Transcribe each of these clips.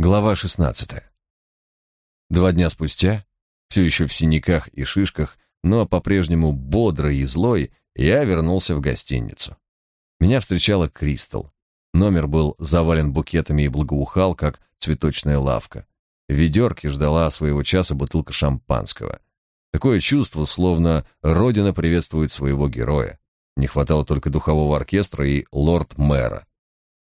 Глава 16. Два дня спустя, все еще в синяках и шишках, но по-прежнему бодрый и злой, я вернулся в гостиницу. Меня встречала Кристал. Номер был завален букетами и благоухал, как цветочная лавка. В ведерке ждала своего часа бутылка шампанского. Такое чувство, словно родина приветствует своего героя. Не хватало только духового оркестра и лорд-мэра.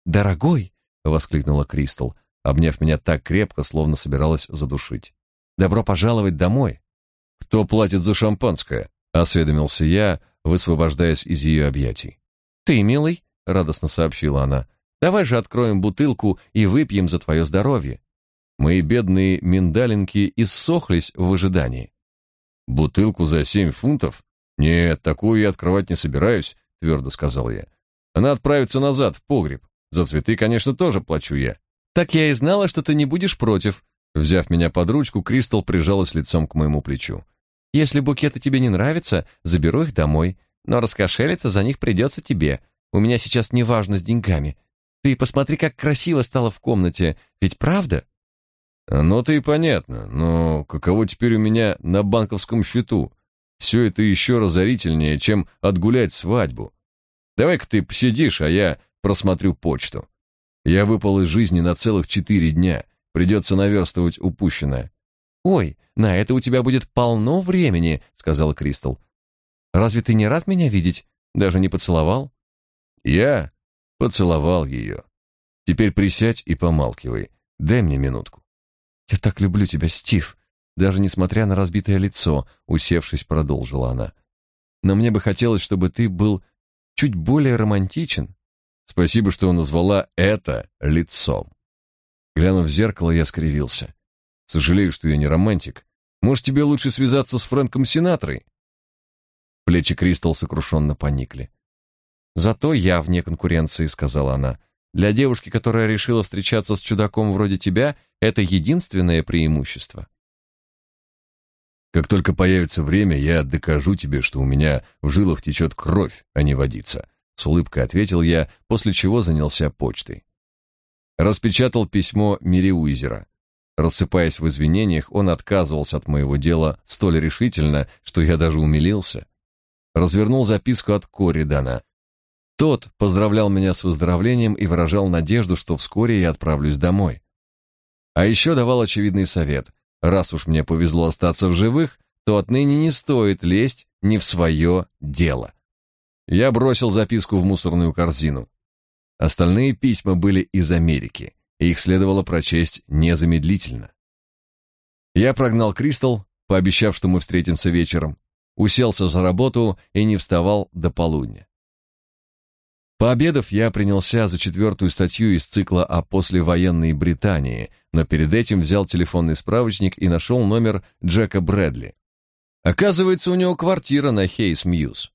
«Дорогой!» — воскликнула Кристал, обняв меня так крепко, словно собиралась задушить. «Добро пожаловать домой!» «Кто платит за шампанское?» — осведомился я, высвобождаясь из ее объятий. «Ты, милый!» — радостно сообщила она. «Давай же откроем бутылку и выпьем за твое здоровье!» Мои бедные миндалинки иссохлись в ожидании. «Бутылку за семь фунтов? Нет, такую я открывать не собираюсь», — твердо сказал я. «Она отправится назад, в погреб. За цветы, конечно, тоже плачу я. Так я и знала, что ты не будешь против. Взяв меня под ручку, Кристал прижалась лицом к моему плечу. Если букеты тебе не нравятся, заберу их домой, но раскошелиться за них придется тебе. У меня сейчас не важно с деньгами. Ты посмотри, как красиво стало в комнате, ведь правда? Оно-то и понятно, но каково теперь у меня на банковском счету? Все это еще разорительнее, чем отгулять свадьбу. Давай-ка ты посидишь, а я просмотрю почту. Я выпал из жизни на целых четыре дня. Придется наверстывать упущенное. Ой, на это у тебя будет полно времени, сказала Кристал. Разве ты не рад меня видеть? Даже не поцеловал? Я поцеловал ее. Теперь присядь и помалкивай. Дай мне минутку. Я так люблю тебя, Стив, даже несмотря на разбитое лицо, усевшись, продолжила она. Но мне бы хотелось, чтобы ты был чуть более романтичен. Спасибо, что назвала это лицом. Глянув в зеркало, я скривился. Сожалею, что я не романтик. Может, тебе лучше связаться с Фрэнком Синатрой? Плечи Кристал сокрушенно поникли. Зато я вне конкуренции, сказала она. Для девушки, которая решила встречаться с чудаком вроде тебя, это единственное преимущество. Как только появится время, я докажу тебе, что у меня в жилах течет кровь, а не водица. С улыбкой ответил я, после чего занялся почтой. Распечатал письмо Мириуизера. Рассыпаясь в извинениях, он отказывался от моего дела столь решительно, что я даже умилился. Развернул записку от Коридана. Тот поздравлял меня с выздоровлением и выражал надежду, что вскоре я отправлюсь домой. А еще давал очевидный совет. Раз уж мне повезло остаться в живых, то отныне не стоит лезть не в свое дело. Я бросил записку в мусорную корзину. Остальные письма были из Америки, и их следовало прочесть незамедлительно. Я прогнал Кристал, пообещав, что мы встретимся вечером, уселся за работу и не вставал до полудня. Пообедав, я принялся за четвертую статью из цикла о послевоенной Британии, но перед этим взял телефонный справочник и нашел номер Джека Брэдли. Оказывается, у него квартира на Хейс-Мьюз.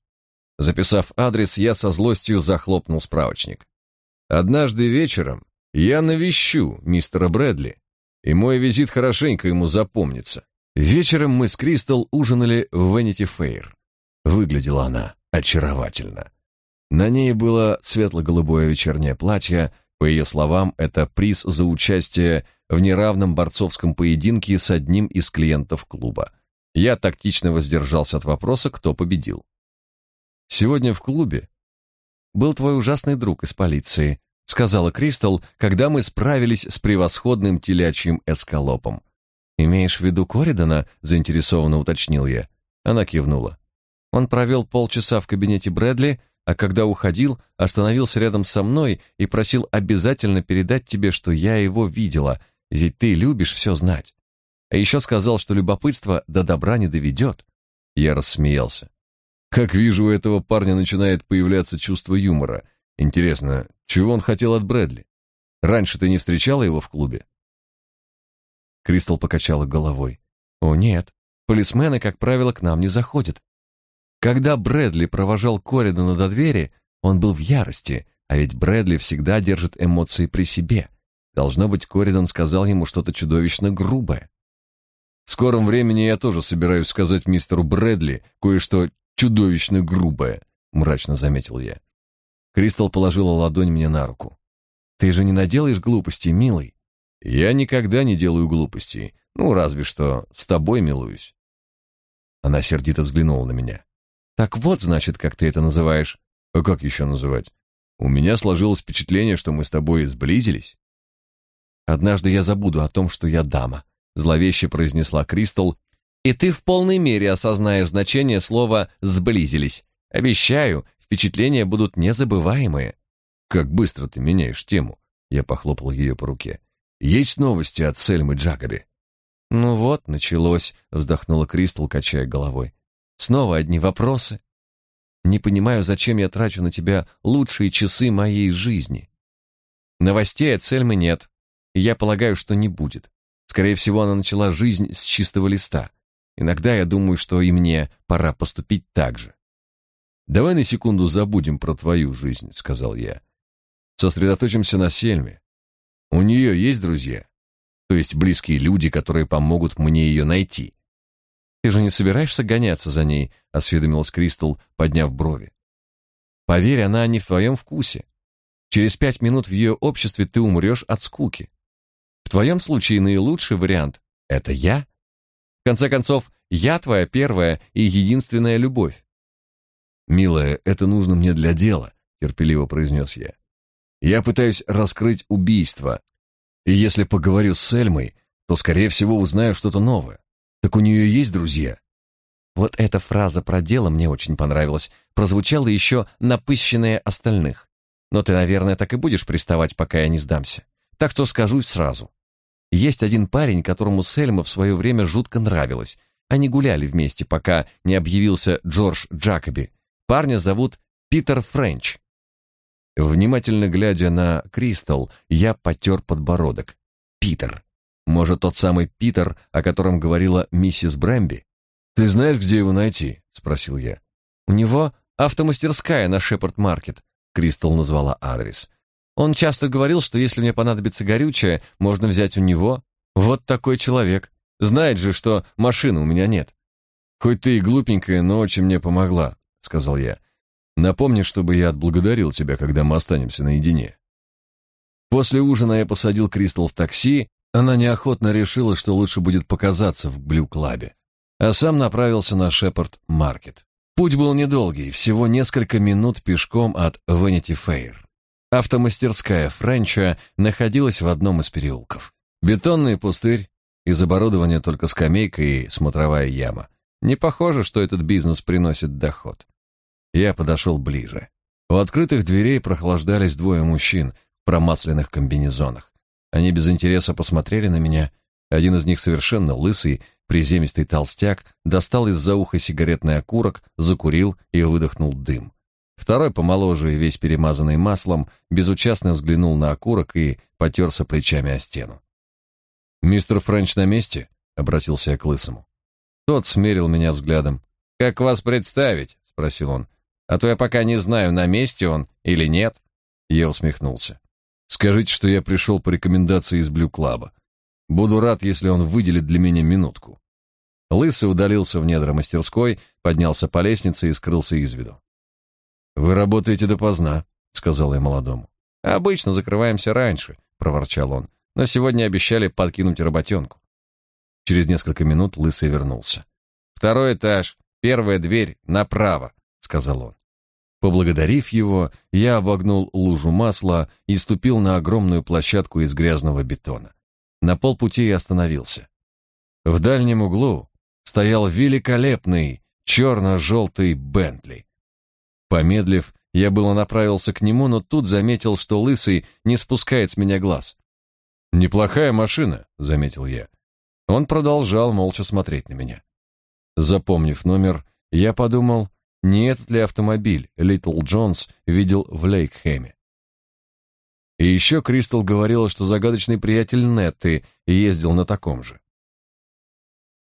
Записав адрес, я со злостью захлопнул справочник. Однажды вечером я навещу мистера Брэдли, и мой визит хорошенько ему запомнится. Вечером мы с Кристал ужинали в Венити Фейр. Выглядела она очаровательно. На ней было светло-голубое вечернее платье, по ее словам, это приз за участие в неравном борцовском поединке с одним из клиентов клуба. Я тактично воздержался от вопроса, кто победил. Сегодня в клубе был твой ужасный друг из полиции, сказала Кристал, когда мы справились с превосходным телячьим эскалопом. Имеешь в виду Коридана? заинтересованно уточнил я. Она кивнула. Он провел полчаса в кабинете Брэдли, а когда уходил, остановился рядом со мной и просил обязательно передать тебе, что я его видела, ведь ты любишь все знать. А еще сказал, что любопытство до добра не доведет. Я рассмеялся. Как вижу, у этого парня начинает появляться чувство юмора. Интересно, чего он хотел от Брэдли? Раньше ты не встречала его в клубе? Кристал покачала головой. О, нет. Полисмены, как правило, к нам не заходят. Когда Брэдли провожал Коридана до двери, он был в ярости, а ведь Брэдли всегда держит эмоции при себе. Должно быть, Коридан сказал ему что-то чудовищно грубое. В скором времени я тоже собираюсь сказать мистеру Брэдли кое-что чудовищно грубая, мрачно заметил я. Кристал положила ладонь мне на руку. Ты же не наделаешь глупостей, милый. Я никогда не делаю глупостей. Ну, разве что с тобой милуюсь. Она сердито взглянула на меня. Так вот, значит, как ты это называешь. А как еще называть? У меня сложилось впечатление, что мы с тобой сблизились. Однажды я забуду о том, что я дама, зловеще произнесла Кристал, и ты в полной мере осознаешь значение слова «сблизились». Обещаю, впечатления будут незабываемые. Как быстро ты меняешь тему. Я похлопал ее по руке. Есть новости от Сельмы Джакоби? Ну вот, началось, вздохнула Кристал, качая головой. Снова одни вопросы. Не понимаю, зачем я трачу на тебя лучшие часы моей жизни. Новостей от Сельмы нет. Я полагаю, что не будет. Скорее всего, она начала жизнь с чистого листа. Иногда я думаю, что и мне пора поступить так же. Давай на секунду забудем про твою жизнь, сказал я. Сосредоточимся на Сельме. У нее есть друзья? То есть близкие люди, которые помогут мне ее найти. Ты же не собираешься гоняться за ней, осведомилась Кристал, подняв брови. Поверь, она не в твоем вкусе. Через пять минут в ее обществе ты умрешь от скуки. В твоем случае наилучший вариант — это я. В конце концов, я твоя первая и единственная любовь. «Милая, это нужно мне для дела», — терпеливо произнес я. «Я пытаюсь раскрыть убийство, и если поговорю с Сельмой, то, скорее всего, узнаю что-то новое. Так у нее есть друзья?» Вот эта фраза про дело мне очень понравилась, прозвучала еще напыщеннее остальных. Но ты, наверное, так и будешь приставать, пока я не сдамся. Так что скажу сразу. Есть один парень, которому Сельма в свое время жутко нравилась. Они гуляли вместе, пока не объявился Джордж Джакоби. Парня зовут Питер Френч. Внимательно глядя на Кристал, я потер подбородок. Питер. Может, тот самый Питер, о котором говорила миссис Брэмби? «Ты знаешь, где его найти?» — спросил я. «У него автомастерская на Шепард-маркет», — Кристал назвала адрес. Он часто говорил, что если мне понадобится горючее, можно взять у него. Вот такой человек. Знает же, что машины у меня нет. Хоть ты и глупенькая, но очень мне помогла, сказал я. Напомни, чтобы я отблагодарил тебя, когда мы останемся наедине. После ужина я посадил Кристал в такси, она неохотно решила, что лучше будет показаться в Блю-клабе, а сам направился на Шепард-маркет. Путь был недолгий, всего несколько минут пешком от Венити-Фейр. Автомастерская Френча находилась в одном из переулков. Бетонный пустырь, из оборудования только скамейка и смотровая яма. Не похоже, что этот бизнес приносит доход. Я подошел ближе. У открытых дверей прохлаждались двое мужчин в промасленных комбинезонах. Они без интереса посмотрели на меня. Один из них совершенно лысый, приземистый толстяк, достал из-за уха сигаретный окурок, закурил и выдохнул дым. Второй, помоложе и весь перемазанный маслом, безучастно взглянул на окурок и потерся плечами о стену. «Мистер Френч на месте?» — обратился я к Лысому. Тот смерил меня взглядом. «Как вас представить?» — спросил он. «А то я пока не знаю, на месте он или нет». Я усмехнулся. «Скажите, что я пришел по рекомендации из Блю-клаба. Буду рад, если он выделит для меня минутку». Лысый удалился в недра мастерской, поднялся по лестнице и скрылся из виду. «Вы работаете допоздна», — сказал я молодому. «Обычно закрываемся раньше», — проворчал он. «Но сегодня обещали подкинуть работенку». Через несколько минут Лысый вернулся. «Второй этаж, первая дверь направо», — сказал он. Поблагодарив его, я обогнул лужу масла и ступил на огромную площадку из грязного бетона. На полпути я остановился. В дальнем углу стоял великолепный черно-желтый Бентли. Помедлив, я было направился к нему, но тут заметил, что лысый не спускает с меня глаз. «Неплохая машина», — заметил я. Он продолжал молча смотреть на меня. Запомнив номер, я подумал, не этот ли автомобиль Литл Джонс видел в Лейкхеме. И еще Кристал говорила, что загадочный приятель Нетты ездил на таком же.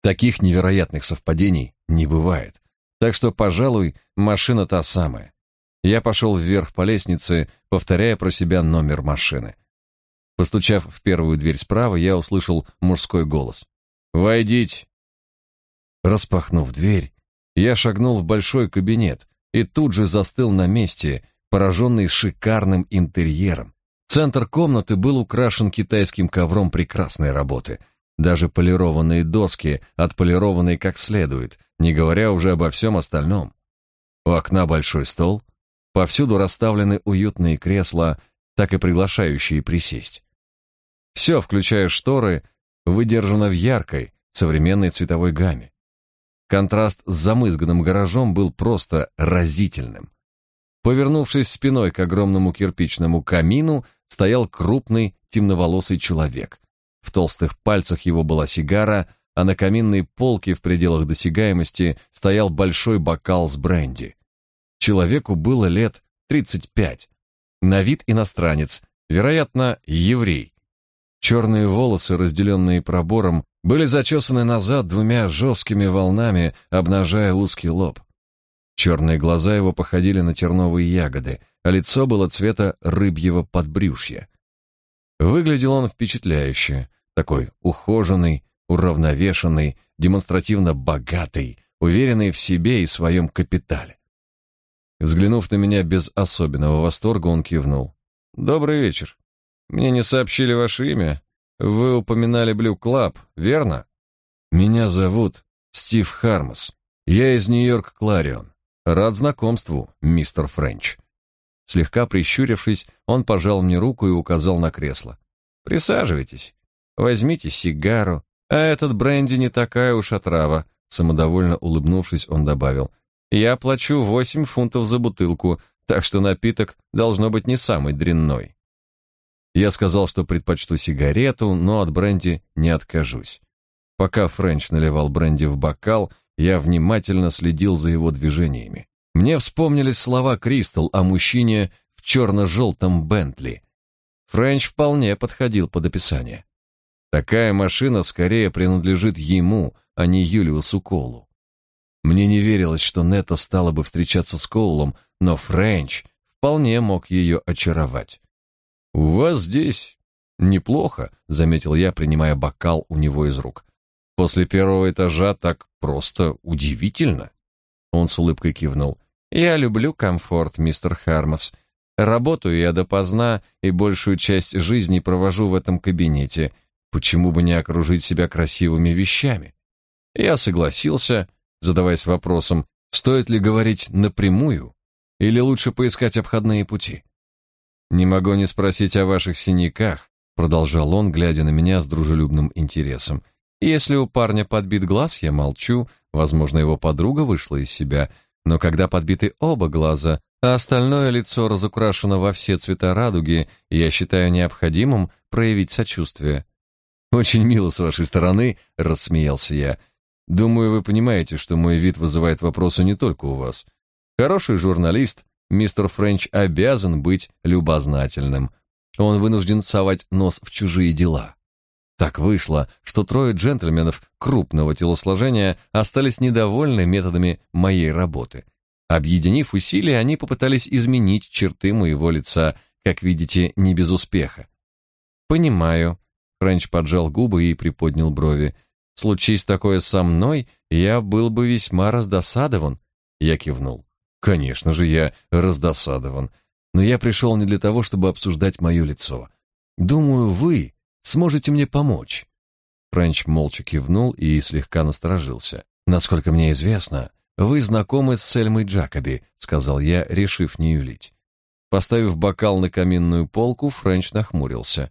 Таких невероятных совпадений не бывает. Так что, пожалуй, машина та самая. Я пошел вверх по лестнице, повторяя про себя номер машины. Постучав в первую дверь справа, я услышал мужской голос. «Войдите!» Распахнув дверь, я шагнул в большой кабинет и тут же застыл на месте, пораженный шикарным интерьером, Центр комнаты был украшен китайским ковром прекрасной работы. Даже полированные доски отполированы как следует, не говоря уже обо всем остальном. У окна большой стол, повсюду расставлены уютные кресла, так и приглашающие присесть. Все, включая шторы, выдержано в яркой, современной цветовой гамме. Контраст с замызганным гаражом был просто разительным. Повернувшись спиной к огромному кирпичному камину, стоял крупный темноволосый человек. В толстых пальцах его была сигара, а на каминной полке в пределах досягаемости стоял большой бокал с бренди. Человеку было лет 35. На вид иностранец, вероятно, еврей. Черные волосы, разделенные пробором, были зачесаны назад двумя жесткими волнами, обнажая узкий лоб. Черные глаза его походили на терновые ягоды, а лицо было цвета рыбьего подбрюшья. Выглядел он впечатляюще, такой ухоженный, уравновешенный, демонстративно богатый, уверенный в себе и своем капитале. Взглянув на меня без особенного восторга, он кивнул. «Добрый вечер. Мне не сообщили ваше имя. Вы упоминали Блю Клаб, верно? Меня зовут Стив Хармас. Я из Нью-Йорк Кларион. Рад знакомству, мистер Френч. Слегка прищурившись, он пожал мне руку и указал на кресло. Присаживайтесь. Возьмите сигару. А этот бренди не такая уж отрава, самодовольно улыбнувшись, он добавил: "Я плачу восемь фунтов за бутылку, так что напиток должно быть не самый дрянной". Я сказал, что предпочту сигарету, но от бренди не откажусь. Пока Френч наливал бренди в бокал, я внимательно следил за его движениями. Мне вспомнились слова Кристал о мужчине в черно-желтом Бентли. Френч вполне подходил под описание. Такая машина скорее принадлежит ему, а не Юлиусу Колу. Мне не верилось, что Нета стала бы встречаться с Коулом, но Френч вполне мог ее очаровать. «У вас здесь неплохо», — заметил я, принимая бокал у него из рук. «После первого этажа так просто удивительно». Он с улыбкой кивнул. «Я люблю комфорт, мистер Хармас. Работаю я допоздна и большую часть жизни провожу в этом кабинете. Почему бы не окружить себя красивыми вещами?» Я согласился, задаваясь вопросом, стоит ли говорить напрямую или лучше поискать обходные пути. Не могу не спросить о ваших синяках, продолжал он, глядя на меня с дружелюбным интересом. Если у парня подбит глаз, я молчу, возможно, его подруга вышла из себя, но когда подбиты оба глаза, а остальное лицо разукрашено во все цвета радуги, я считаю необходимым проявить сочувствие. Очень мило с вашей стороны, рассмеялся я. Думаю, вы понимаете, что мой вид вызывает вопросы не только у вас. Хороший журналист мистер Френч обязан быть любознательным. Он вынужден совать нос в чужие дела. Так вышло, что трое джентльменов крупного телосложения остались недовольны методами моей работы. Объединив усилия, они попытались изменить черты моего лица, как видите, не без успеха. Понимаю. Френч поджал губы и приподнял брови. Случись такое со мной, я был бы весьма раздосадован. Я кивнул. Конечно же, я раздосадован. Но я пришел не для того, чтобы обсуждать мое лицо. Думаю, вы сможете мне помочь. Френч молча кивнул и слегка насторожился. Насколько мне известно, вы знакомы с Сельмой Джакоби, сказал я, решив не юлить. Поставив бокал на каминную полку, Френч нахмурился.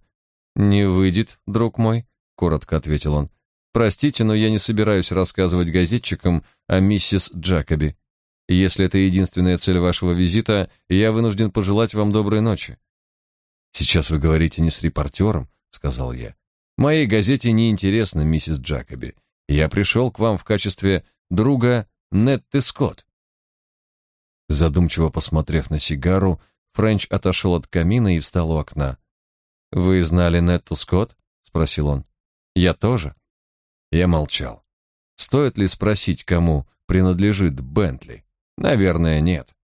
Не выйдет, друг мой, коротко ответил он. Простите, но я не собираюсь рассказывать газетчикам о миссис Джакоби. Если это единственная цель вашего визита, я вынужден пожелать вам доброй ночи. Сейчас вы говорите не с репортером, сказал я. Моей газете не интересна миссис Джакоби. Я пришел к вам в качестве друга Нетты Скотт. Задумчиво посмотрев на сигару, Френч отошел от камина и встал у окна. Вы знали Нетту Скотт? спросил он. Я тоже. Я молчал. Стоит ли спросить, кому принадлежит Бентли? Наверное, нет.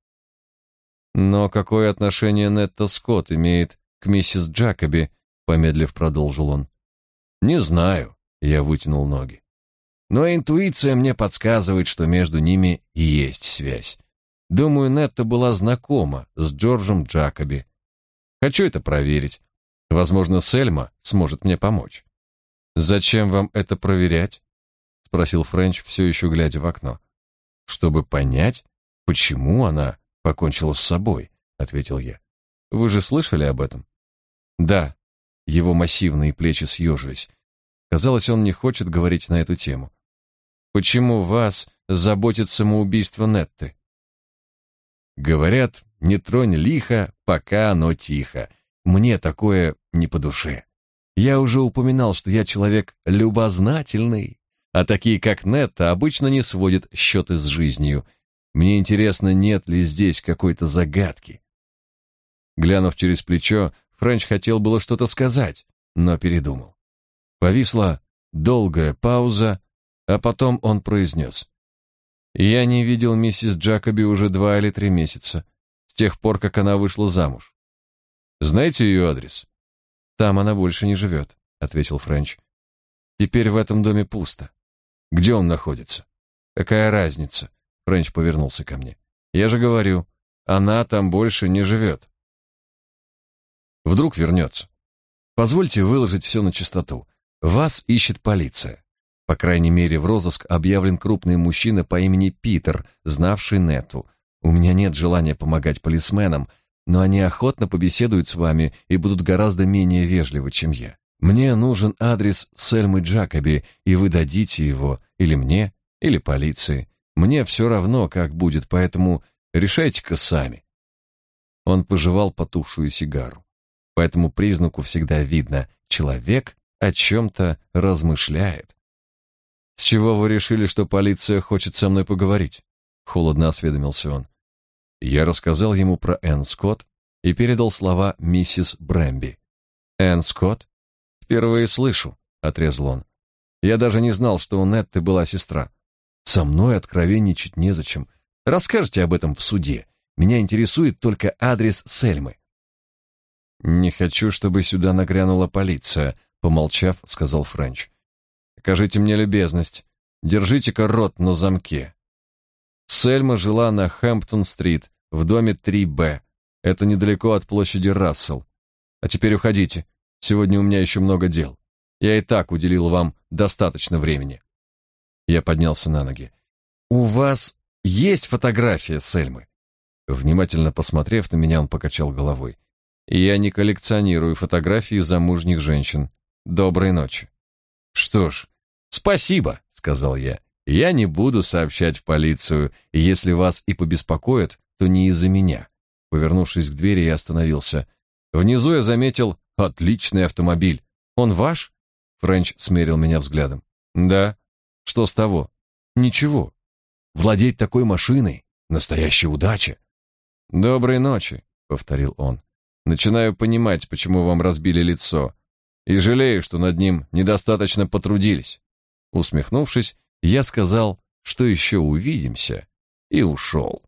Но какое отношение Нетта Скотт имеет к миссис Джакоби, помедлив продолжил он. Не знаю, я вытянул ноги. Но интуиция мне подсказывает, что между ними есть связь. Думаю, Нетта была знакома с Джорджем Джакоби. Хочу это проверить, Возможно, Сельма сможет мне помочь. Зачем вам это проверять? спросил Френч, все еще глядя в окно. Чтобы понять, почему она покончила с собой, ответил я. Вы же слышали об этом? Да. Его массивные плечи съежились. Казалось, он не хочет говорить на эту тему. Почему вас заботит самоубийство Нетты? Говорят, не тронь лихо, пока оно тихо. Мне такое не по душе. Я уже упоминал, что я человек любознательный, а такие, как Нетта, обычно не сводят счеты с жизнью. Мне интересно, нет ли здесь какой-то загадки. Глянув через плечо, Френч хотел было что-то сказать, но передумал. Повисла долгая пауза, а потом он произнес. «Я не видел миссис Джакоби уже два или три месяца, с тех пор, как она вышла замуж. Знаете ее адрес?» «Там она больше не живет», — ответил Френч. «Теперь в этом доме пусто. Где он находится?» «Какая разница?» — Френч повернулся ко мне. «Я же говорю, она там больше не живет». Вдруг вернется. Позвольте выложить все на чистоту. Вас ищет полиция. По крайней мере, в розыск объявлен крупный мужчина по имени Питер, знавший Нету. У меня нет желания помогать полисменам, но они охотно побеседуют с вами и будут гораздо менее вежливы, чем я. Мне нужен адрес Сельмы Джакоби, и вы дадите его или мне, или полиции. Мне все равно, как будет, поэтому решайте-ка сами. Он пожевал потухшую сигару. По этому признаку всегда видно, человек о чем-то размышляет. «С чего вы решили, что полиция хочет со мной поговорить?» — холодно осведомился он. Я рассказал ему про Энн Скотт и передал слова миссис Брэмби. «Энн Скотт? Впервые слышу», — отрезал он. «Я даже не знал, что у Нетты была сестра. Со мной откровенничать незачем. Расскажите об этом в суде. Меня интересует только адрес Сельмы». «Не хочу, чтобы сюда нагрянула полиция», — помолчав, сказал Френч. «Окажите мне любезность. Держите-ка рот на замке. Сельма жила на Хэмптон-стрит, в доме 3Б. Это недалеко от площади Рассел. А теперь уходите. Сегодня у меня еще много дел. Я и так уделил вам достаточно времени. Я поднялся на ноги. У вас есть фотография Сельмы? Внимательно посмотрев на меня, он покачал головой. Я не коллекционирую фотографии замужних женщин. Доброй ночи. Что ж, спасибо, сказал я. Я не буду сообщать в полицию, если вас и побеспокоят, то не из-за меня. Повернувшись к двери, я остановился. Внизу я заметил отличный автомобиль. Он ваш? Френч смерил меня взглядом. Да. Что с того? Ничего. Владеть такой машиной настоящая удача. Доброй ночи, повторил он. Начинаю понимать, почему вам разбили лицо, и жалею, что над ним недостаточно потрудились. Усмехнувшись, я сказал, что еще увидимся, и ушел.